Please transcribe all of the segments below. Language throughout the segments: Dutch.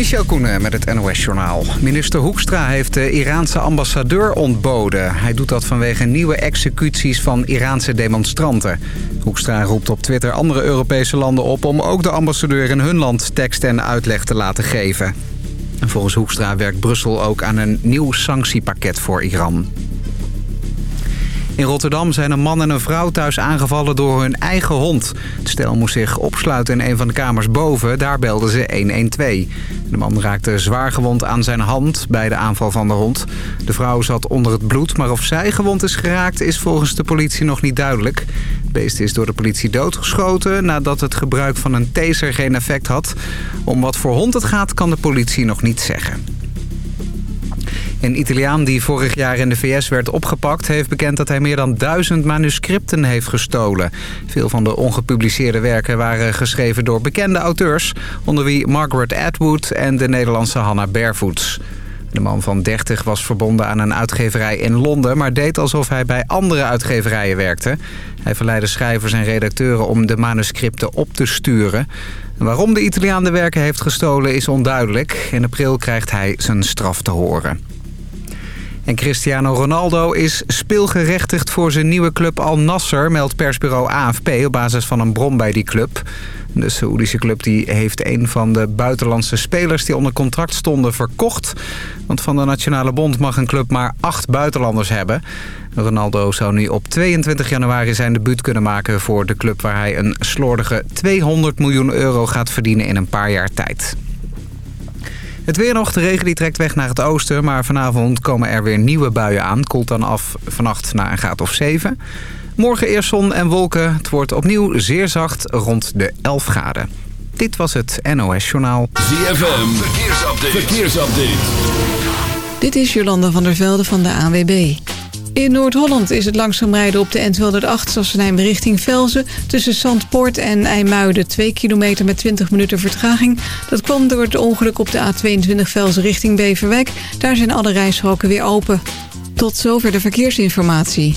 Michel Koenen met het NOS-journaal. Minister Hoekstra heeft de Iraanse ambassadeur ontboden. Hij doet dat vanwege nieuwe executies van Iraanse demonstranten. Hoekstra roept op Twitter andere Europese landen op... om ook de ambassadeur in hun land tekst en uitleg te laten geven. En volgens Hoekstra werkt Brussel ook aan een nieuw sanctiepakket voor Iran. In Rotterdam zijn een man en een vrouw thuis aangevallen door hun eigen hond. Het stel moest zich opsluiten in een van de kamers boven. Daar belden ze 112. De man raakte zwaar gewond aan zijn hand bij de aanval van de hond. De vrouw zat onder het bloed, maar of zij gewond is geraakt... is volgens de politie nog niet duidelijk. Het beest is door de politie doodgeschoten... nadat het gebruik van een taser geen effect had. Om wat voor hond het gaat, kan de politie nog niet zeggen. Een Italiaan die vorig jaar in de VS werd opgepakt... heeft bekend dat hij meer dan duizend manuscripten heeft gestolen. Veel van de ongepubliceerde werken waren geschreven door bekende auteurs... onder wie Margaret Atwood en de Nederlandse Hannah Barefoots. De man van 30 was verbonden aan een uitgeverij in Londen... maar deed alsof hij bij andere uitgeverijen werkte. Hij verleidde schrijvers en redacteuren om de manuscripten op te sturen. Waarom de Italiaan de werken heeft gestolen is onduidelijk. In april krijgt hij zijn straf te horen. En Cristiano Ronaldo is speelgerechtigd voor zijn nieuwe club Al Nasser... meldt persbureau AFP op basis van een bron bij die club. De Saoedische club die heeft een van de buitenlandse spelers... die onder contract stonden verkocht. Want van de Nationale Bond mag een club maar acht buitenlanders hebben. Ronaldo zou nu op 22 januari zijn debuut kunnen maken voor de club... waar hij een slordige 200 miljoen euro gaat verdienen in een paar jaar tijd. Het weer nog. De regen die trekt weg naar het oosten. Maar vanavond komen er weer nieuwe buien aan. Koelt dan af vannacht naar een graad of 7. Morgen eerst zon en wolken. Het wordt opnieuw zeer zacht rond de 11 graden. Dit was het NOS Journaal. ZFM. Verkeersupdate. Verkeersupdate. Dit is Jolanda van der Velde van de ANWB. In Noord-Holland is het langzaam rijden op de N208 Sassenheim richting Velzen. Tussen Zandpoort en IJmuiden 2 kilometer met 20 minuten vertraging. Dat kwam door het ongeluk op de A22 Velzen richting Beverwijk. Daar zijn alle rijstroken weer open. Tot zover de verkeersinformatie.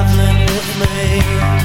traveling with me.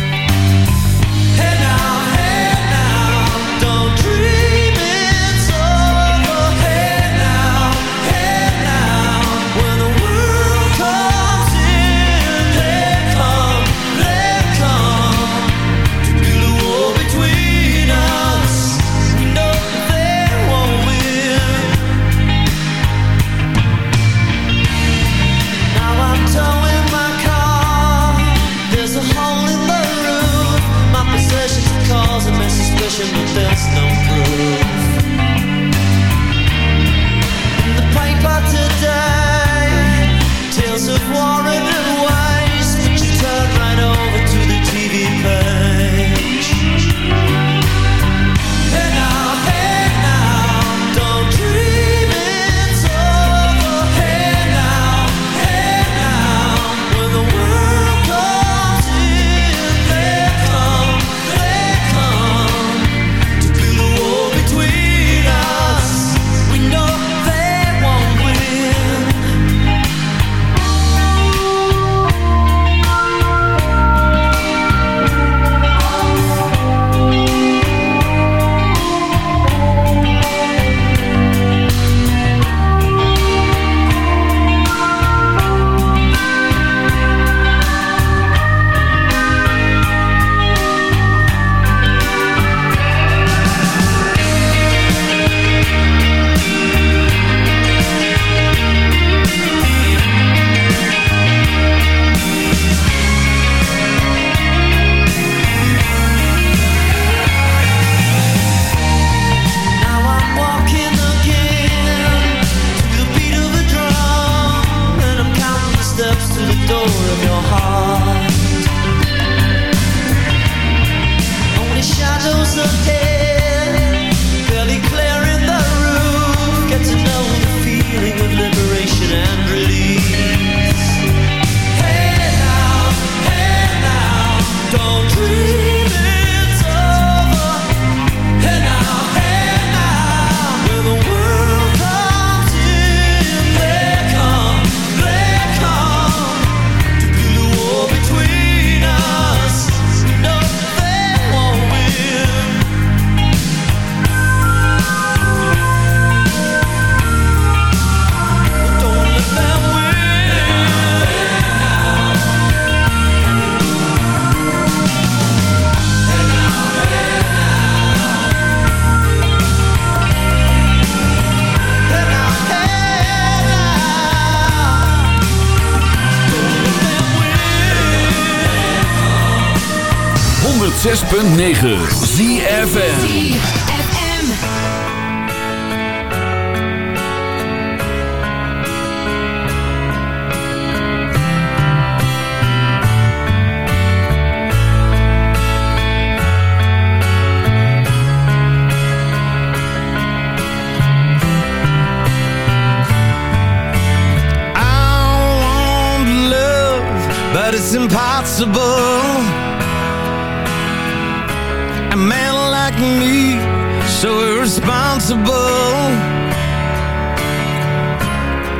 .9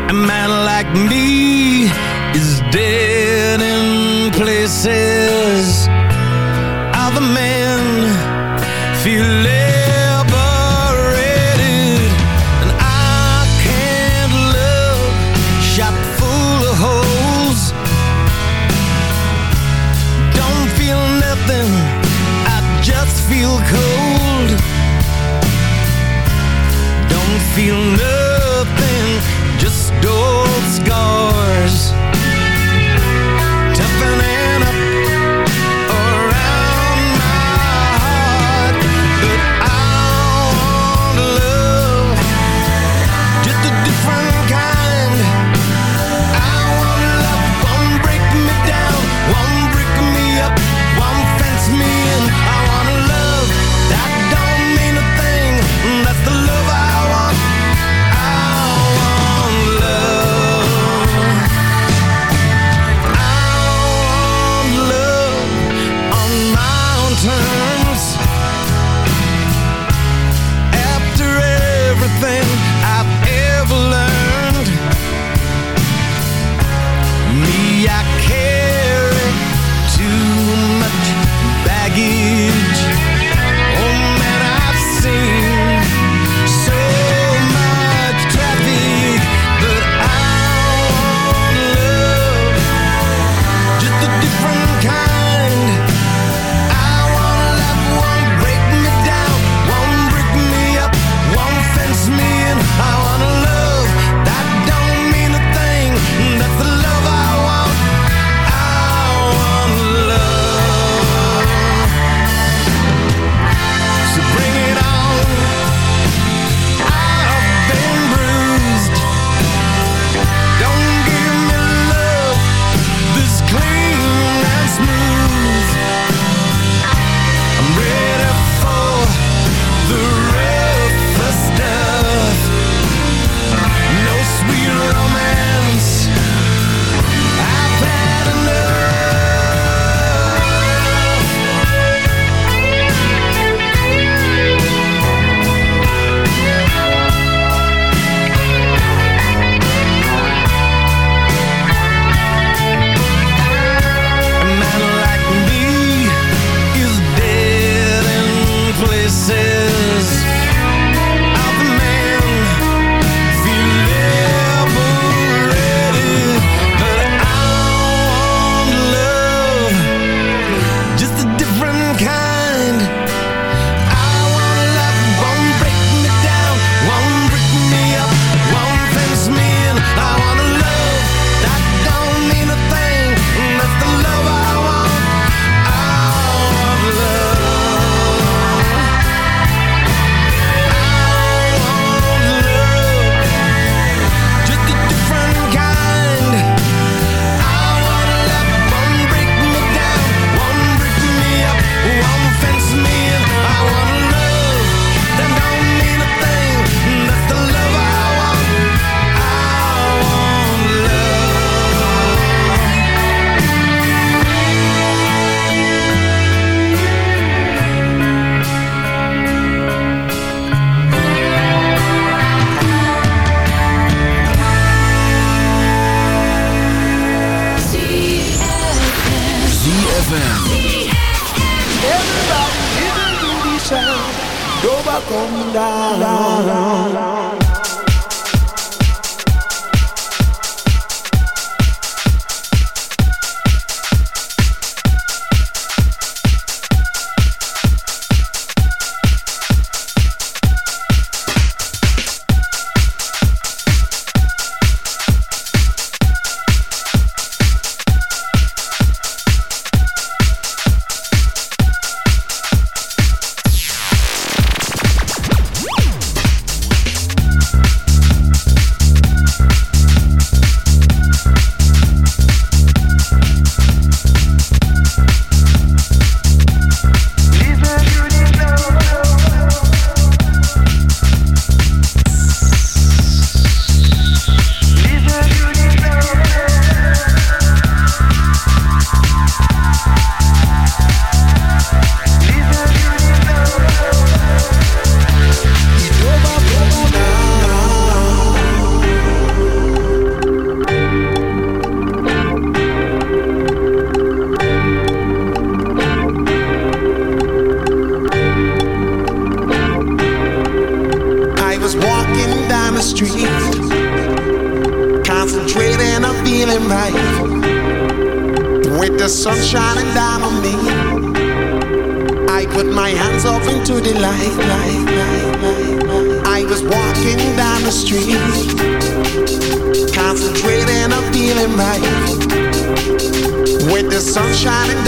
A man like me is dead in places.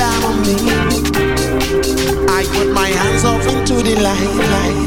down on me. I put my hands up into the light. light.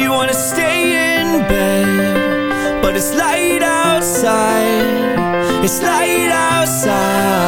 you wanna stay in bed But it's light outside. It's light outside.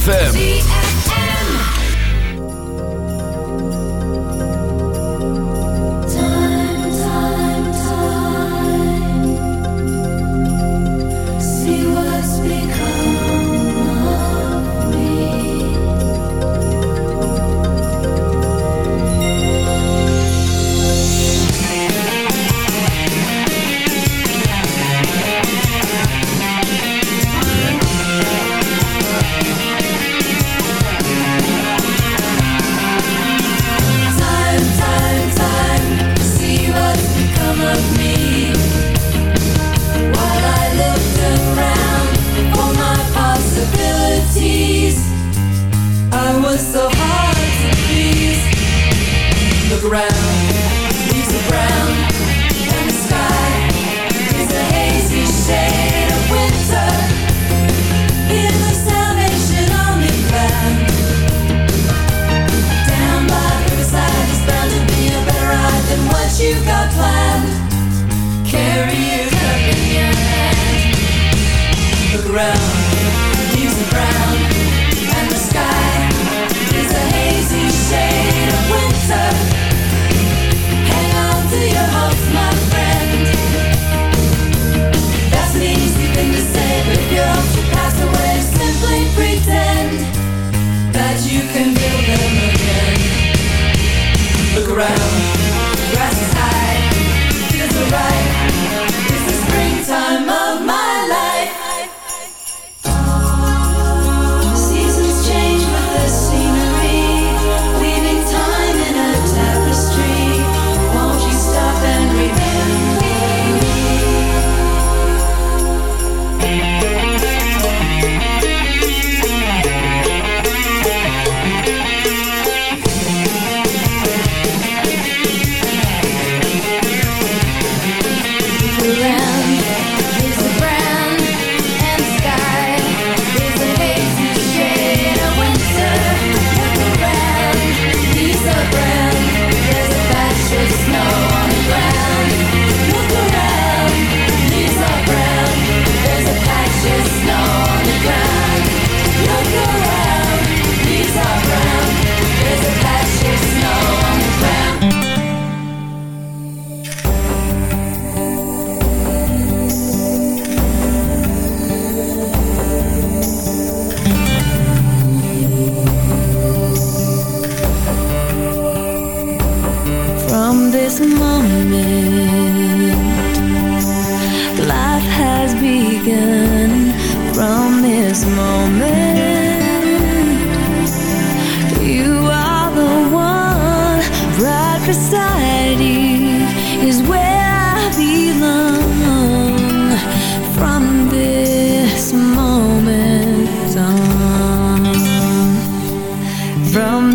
ZFM.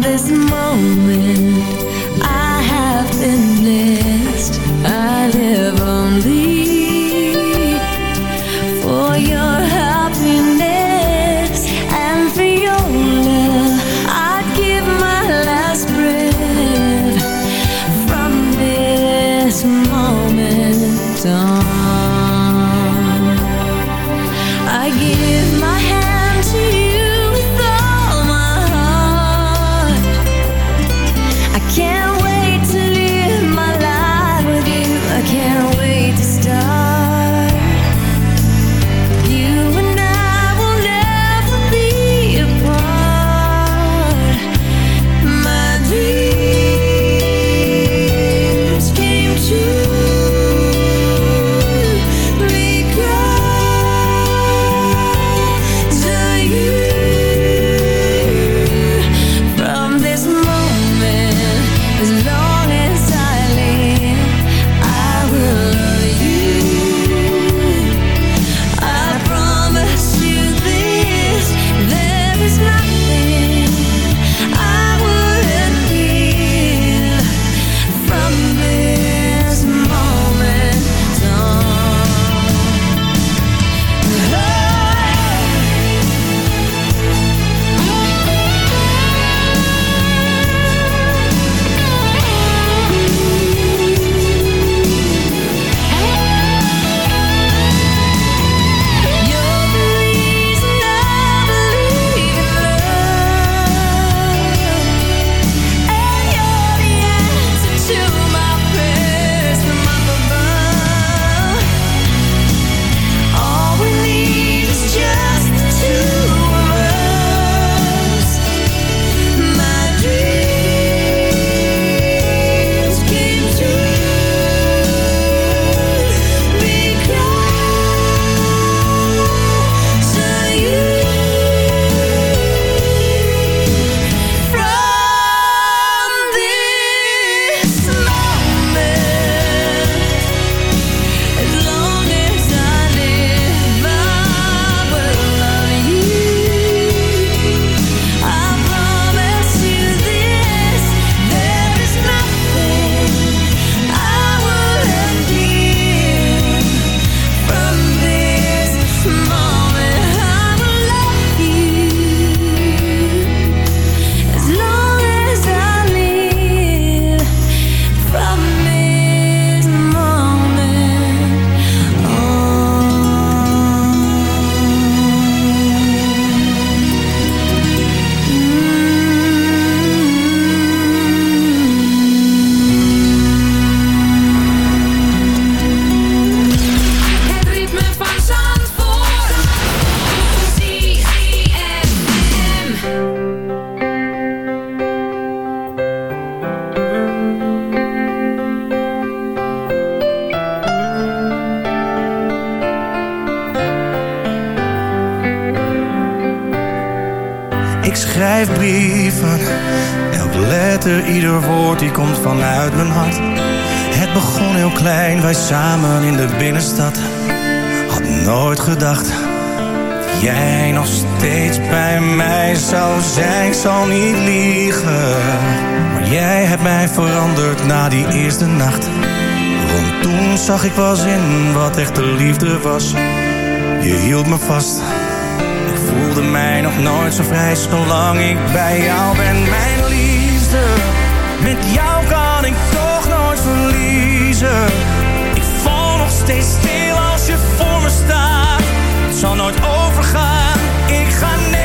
This moment, zijn. Ik zal niet liegen, maar jij hebt mij veranderd na die eerste nacht. Want toen zag ik pas in wat echte liefde was. Je hield me vast. Ik voelde mij nog nooit zo vrij zolang ik bij jou ben. Mijn liefde, met jou kan ik toch nooit verliezen. Ik val nog steeds stil als je voor me staat. Het zal nooit overgaan. Ik ga nergens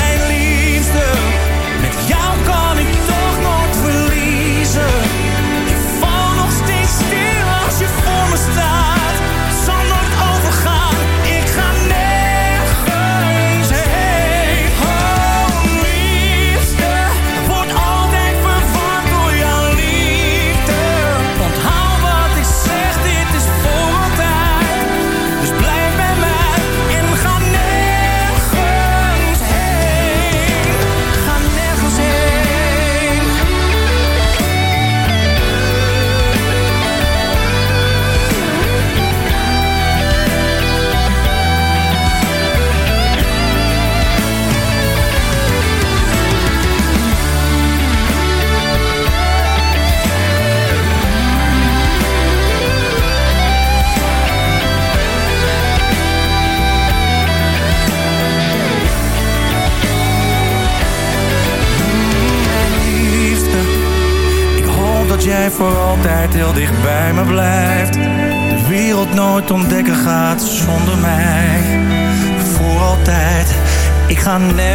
sister dicht bij me blijft. De wereld nooit ontdekken gaat zonder mij. Voor altijd, ik ga nergens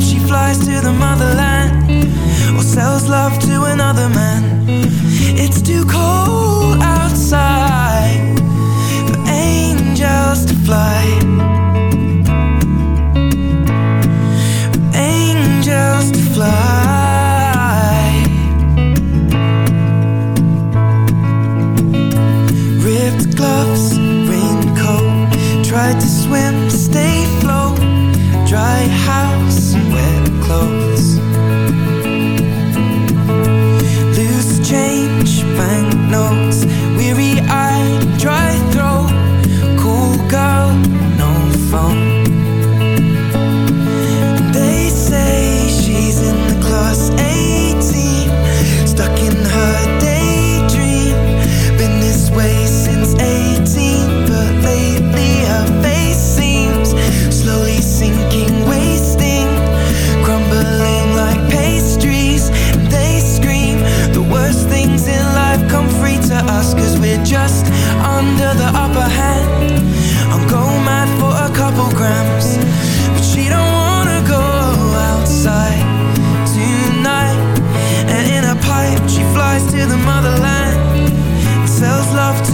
she flies to the motherland Or sells love to another man. It's too cold outside For angels to fly. For angels to fly. Ripped gloves, raincoat Tried to swim, stay clothes. Loose change, banknotes sells love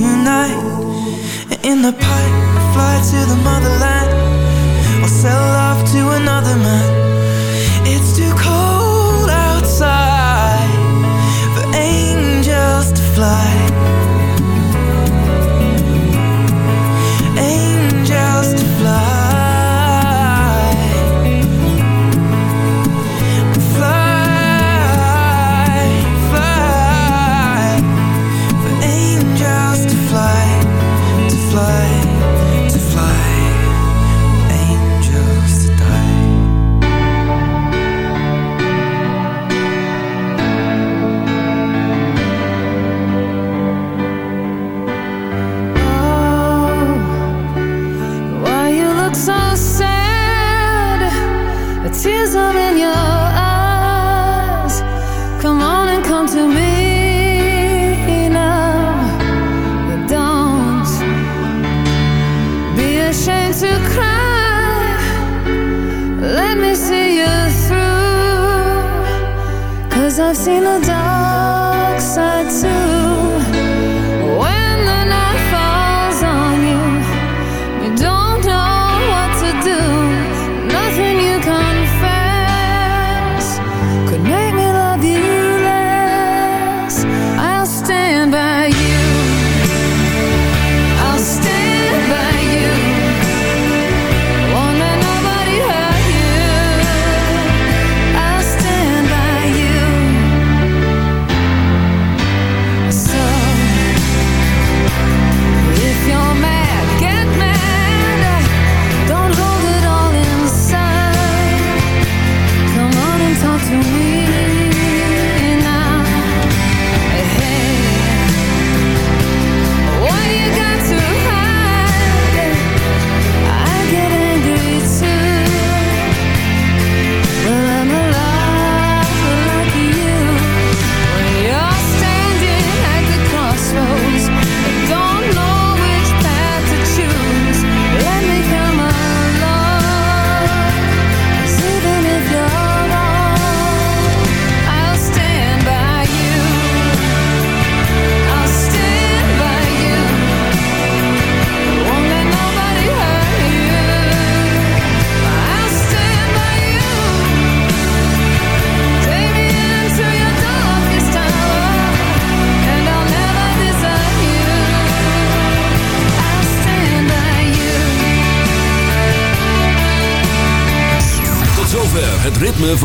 tonight In the pipe, fly to the motherland. Or sell off to another man.